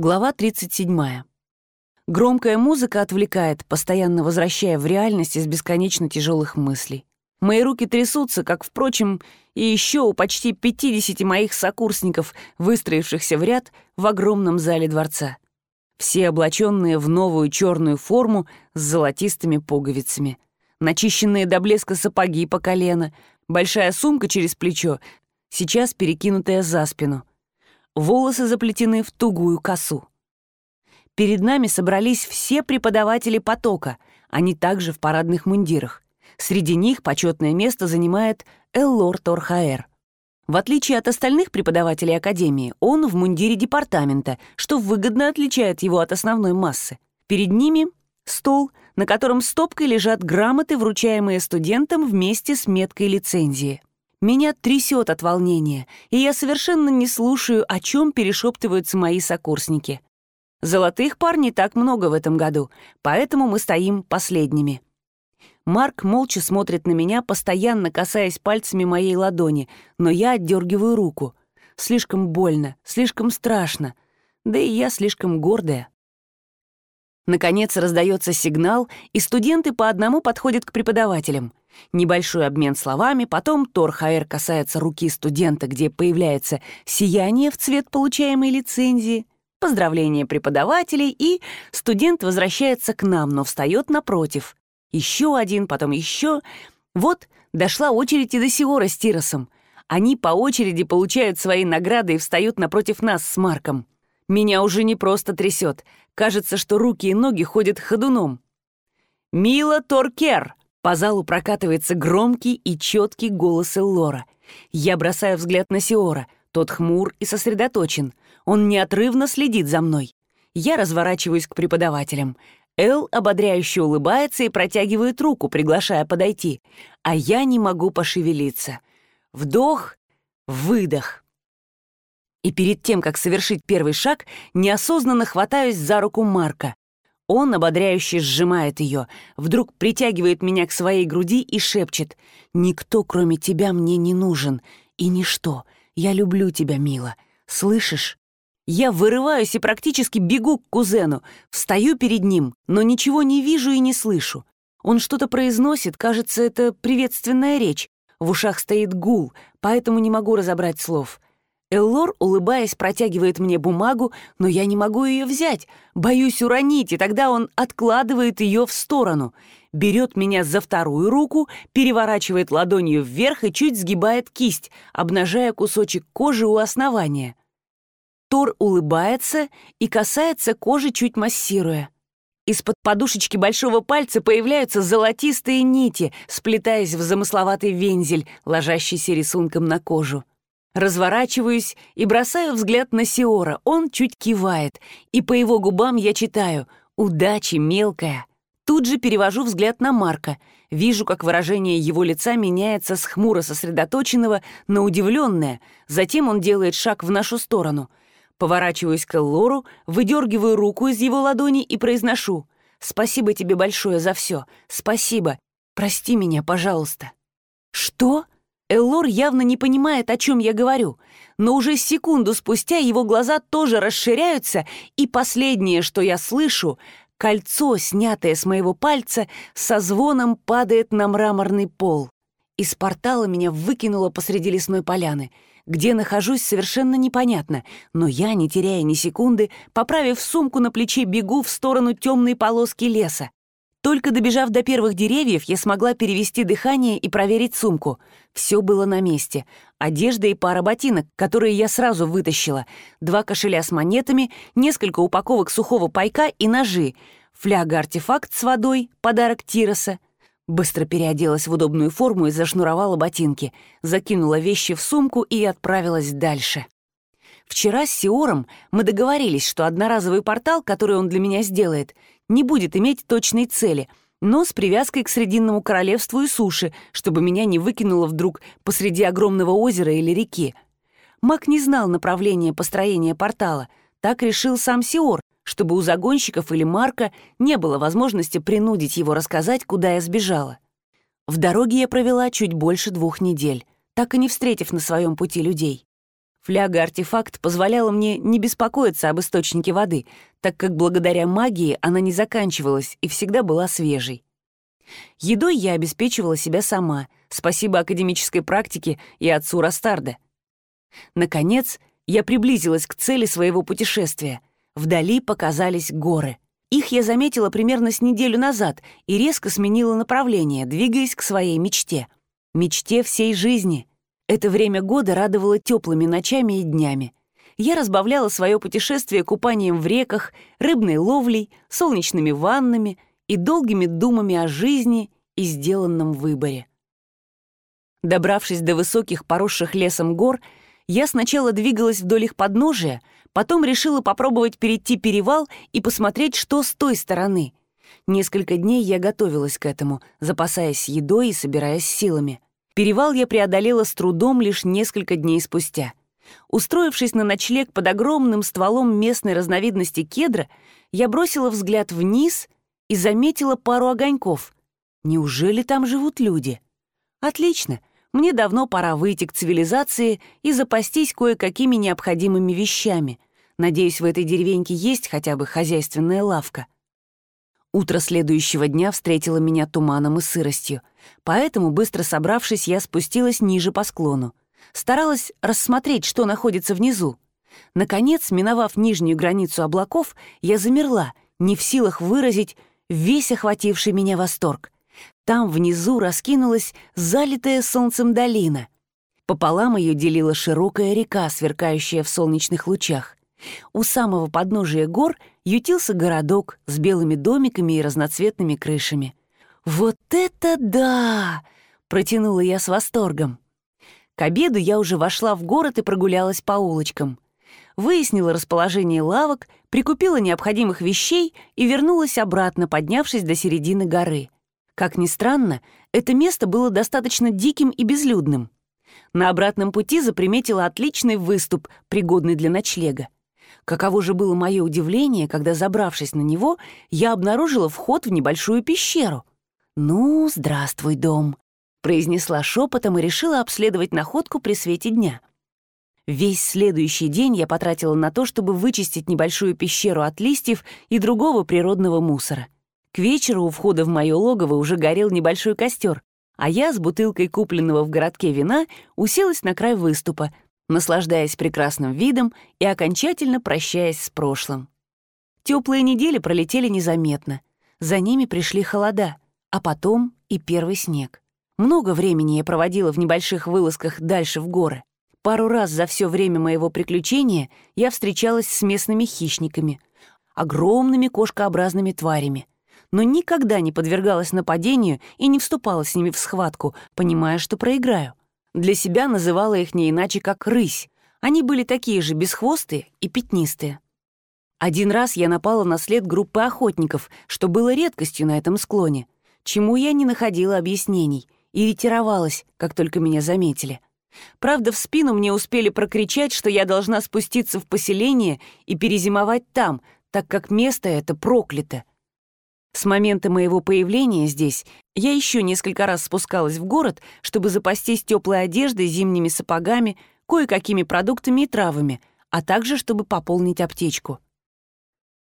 Глава 37. Громкая музыка отвлекает, постоянно возвращая в реальность из бесконечно тяжелых мыслей. Мои руки трясутся, как, впрочем, и еще у почти 50 моих сокурсников, выстроившихся в ряд в огромном зале дворца. Все облаченные в новую черную форму с золотистыми пуговицами. Начищенные до блеска сапоги по колено, большая сумка через плечо, сейчас перекинутая за спину волосы заплетены в тугую косу. Перед нами собрались все преподаватели потока, они также в парадных мундирах. Среди них почетное место занимает Эллор Торхаэр. В отличие от остальных преподавателей Академии, он в мундире департамента, что выгодно отличает его от основной массы. Перед ними стол, на котором стопкой лежат грамоты, вручаемые студентам вместе с меткой лицензии. Меня трясет от волнения, и я совершенно не слушаю, о чем перешептываются мои сокурсники. Золотых пар не так много в этом году, поэтому мы стоим последними. Марк молча смотрит на меня, постоянно касаясь пальцами моей ладони, но я отдергиваю руку. Слишком больно, слишком страшно, да и я слишком гордая. Наконец раздается сигнал, и студенты по одному подходят к преподавателям. Небольшой обмен словами, потом Тор Хаэр касается руки студента, где появляется сияние в цвет получаемой лицензии, поздравление преподавателей, и студент возвращается к нам, но встает напротив. Еще один, потом еще. Вот дошла очередь и до Сиора с Тиросом. Они по очереди получают свои награды и встают напротив нас с Марком. Меня уже не просто трясет. Кажется, что руки и ноги ходят ходуном. «Мила Торкер!» По залу прокатывается громкий и четкий голос Эллора. Я бросаю взгляд на Сиора. Тот хмур и сосредоточен. Он неотрывно следит за мной. Я разворачиваюсь к преподавателям. Эл ободряюще улыбается и протягивает руку, приглашая подойти. А я не могу пошевелиться. Вдох, выдох. И перед тем, как совершить первый шаг, неосознанно хватаюсь за руку Марка. Он ободряюще сжимает ее, вдруг притягивает меня к своей груди и шепчет «Никто, кроме тебя, мне не нужен. И ничто. Я люблю тебя, мила. Слышишь?» Я вырываюсь и практически бегу к кузену, встаю перед ним, но ничего не вижу и не слышу. Он что-то произносит, кажется, это приветственная речь. В ушах стоит гул, поэтому не могу разобрать слов. Эллор, улыбаясь, протягивает мне бумагу, но я не могу ее взять. Боюсь уронить, и тогда он откладывает ее в сторону. Берет меня за вторую руку, переворачивает ладонью вверх и чуть сгибает кисть, обнажая кусочек кожи у основания. Тор улыбается и касается кожи, чуть массируя. Из-под подушечки большого пальца появляются золотистые нити, сплетаясь в замысловатый вензель, ложащийся рисунком на кожу. Разворачиваюсь и бросаю взгляд на Сиора. Он чуть кивает, и по его губам я читаю «Удачи, мелкая». Тут же перевожу взгляд на Марка. Вижу, как выражение его лица меняется с хмуро сосредоточенного на удивленное. Затем он делает шаг в нашу сторону. Поворачиваюсь к Эллору, выдергиваю руку из его ладони и произношу «Спасибо тебе большое за все. Спасибо. Прости меня, пожалуйста». «Что?» Эллор явно не понимает, о чем я говорю, но уже секунду спустя его глаза тоже расширяются, и последнее, что я слышу, кольцо, снятое с моего пальца, со звоном падает на мраморный пол. Из портала меня выкинуло посреди лесной поляны. Где нахожусь, совершенно непонятно, но я, не теряя ни секунды, поправив сумку на плече, бегу в сторону темной полоски леса. Только добежав до первых деревьев, я смогла перевести дыхание и проверить сумку. Все было на месте. Одежда и пара ботинок, которые я сразу вытащила, два кошеля с монетами, несколько упаковок сухого пайка и ножи, фляга-артефакт с водой, подарок Тироса. Быстро переоделась в удобную форму и зашнуровала ботинки, закинула вещи в сумку и отправилась дальше. Вчера с Сиором мы договорились, что одноразовый портал, который он для меня сделает, не будет иметь точной цели, но с привязкой к Срединному королевству и суше, чтобы меня не выкинуло вдруг посреди огромного озера или реки. Маг не знал направления построения портала, так решил сам Сиор, чтобы у загонщиков или Марка не было возможности принудить его рассказать, куда я сбежала. В дороге я провела чуть больше двух недель, так и не встретив на своем пути людей. Фляга-артефакт позволяла мне не беспокоиться об источнике воды, так как благодаря магии она не заканчивалась и всегда была свежей. Едой я обеспечивала себя сама, спасибо академической практике и отцу Растарда. Наконец, я приблизилась к цели своего путешествия. Вдали показались горы. Их я заметила примерно с неделю назад и резко сменила направление, двигаясь к своей мечте. Мечте всей жизни. Это время года радовало теплыми ночами и днями. Я разбавляла свое путешествие купанием в реках, рыбной ловлей, солнечными ваннами и долгими думами о жизни и сделанном выборе. Добравшись до высоких, поросших лесом гор, я сначала двигалась вдоль их подножия, потом решила попробовать перейти перевал и посмотреть, что с той стороны. Несколько дней я готовилась к этому, запасаясь едой и собираясь силами. Перевал я преодолела с трудом лишь несколько дней спустя. Устроившись на ночлег под огромным стволом местной разновидности кедра, я бросила взгляд вниз и заметила пару огоньков. Неужели там живут люди? Отлично, мне давно пора выйти к цивилизации и запастись кое-какими необходимыми вещами. Надеюсь, в этой деревеньке есть хотя бы хозяйственная лавка. Утро следующего дня встретило меня туманом и сыростью, поэтому, быстро собравшись, я спустилась ниже по склону. Старалась рассмотреть, что находится внизу. Наконец, миновав нижнюю границу облаков, я замерла, не в силах выразить весь охвативший меня восторг. Там внизу раскинулась залитая солнцем долина. Пополам ее делила широкая река, сверкающая в солнечных лучах. У самого подножия гор ютился городок с белыми домиками и разноцветными крышами. «Вот это да!» — протянула я с восторгом. К обеду я уже вошла в город и прогулялась по улочкам. Выяснила расположение лавок, прикупила необходимых вещей и вернулась обратно, поднявшись до середины горы. Как ни странно, это место было достаточно диким и безлюдным. На обратном пути заприметила отличный выступ, пригодный для ночлега. Каково же было мое удивление, когда, забравшись на него, я обнаружила вход в небольшую пещеру. «Ну, здравствуй, дом», — произнесла шепотом и решила обследовать находку при свете дня. Весь следующий день я потратила на то, чтобы вычистить небольшую пещеру от листьев и другого природного мусора. К вечеру у входа в мое логово уже горел небольшой костер, а я с бутылкой купленного в городке вина уселась на край выступа, наслаждаясь прекрасным видом и окончательно прощаясь с прошлым. Теплые недели пролетели незаметно. За ними пришли холода, а потом и первый снег. Много времени я проводила в небольших вылазках дальше в горы. Пару раз за все время моего приключения я встречалась с местными хищниками, огромными кошкообразными тварями, но никогда не подвергалась нападению и не вступала с ними в схватку, понимая, что проиграю. Для себя называла их не иначе, как рысь. Они были такие же бесхвостые и пятнистые. Один раз я напала на след группы охотников, что было редкостью на этом склоне, чему я не находила объяснений и ретировалась, как только меня заметили. Правда, в спину мне успели прокричать, что я должна спуститься в поселение и перезимовать там, так как место это проклято. С момента моего появления здесь я еще несколько раз спускалась в город, чтобы запастись теплой одеждой, зимними сапогами, кое-какими продуктами и травами, а также чтобы пополнить аптечку.